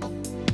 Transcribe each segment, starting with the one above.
Tomurcuklar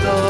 보다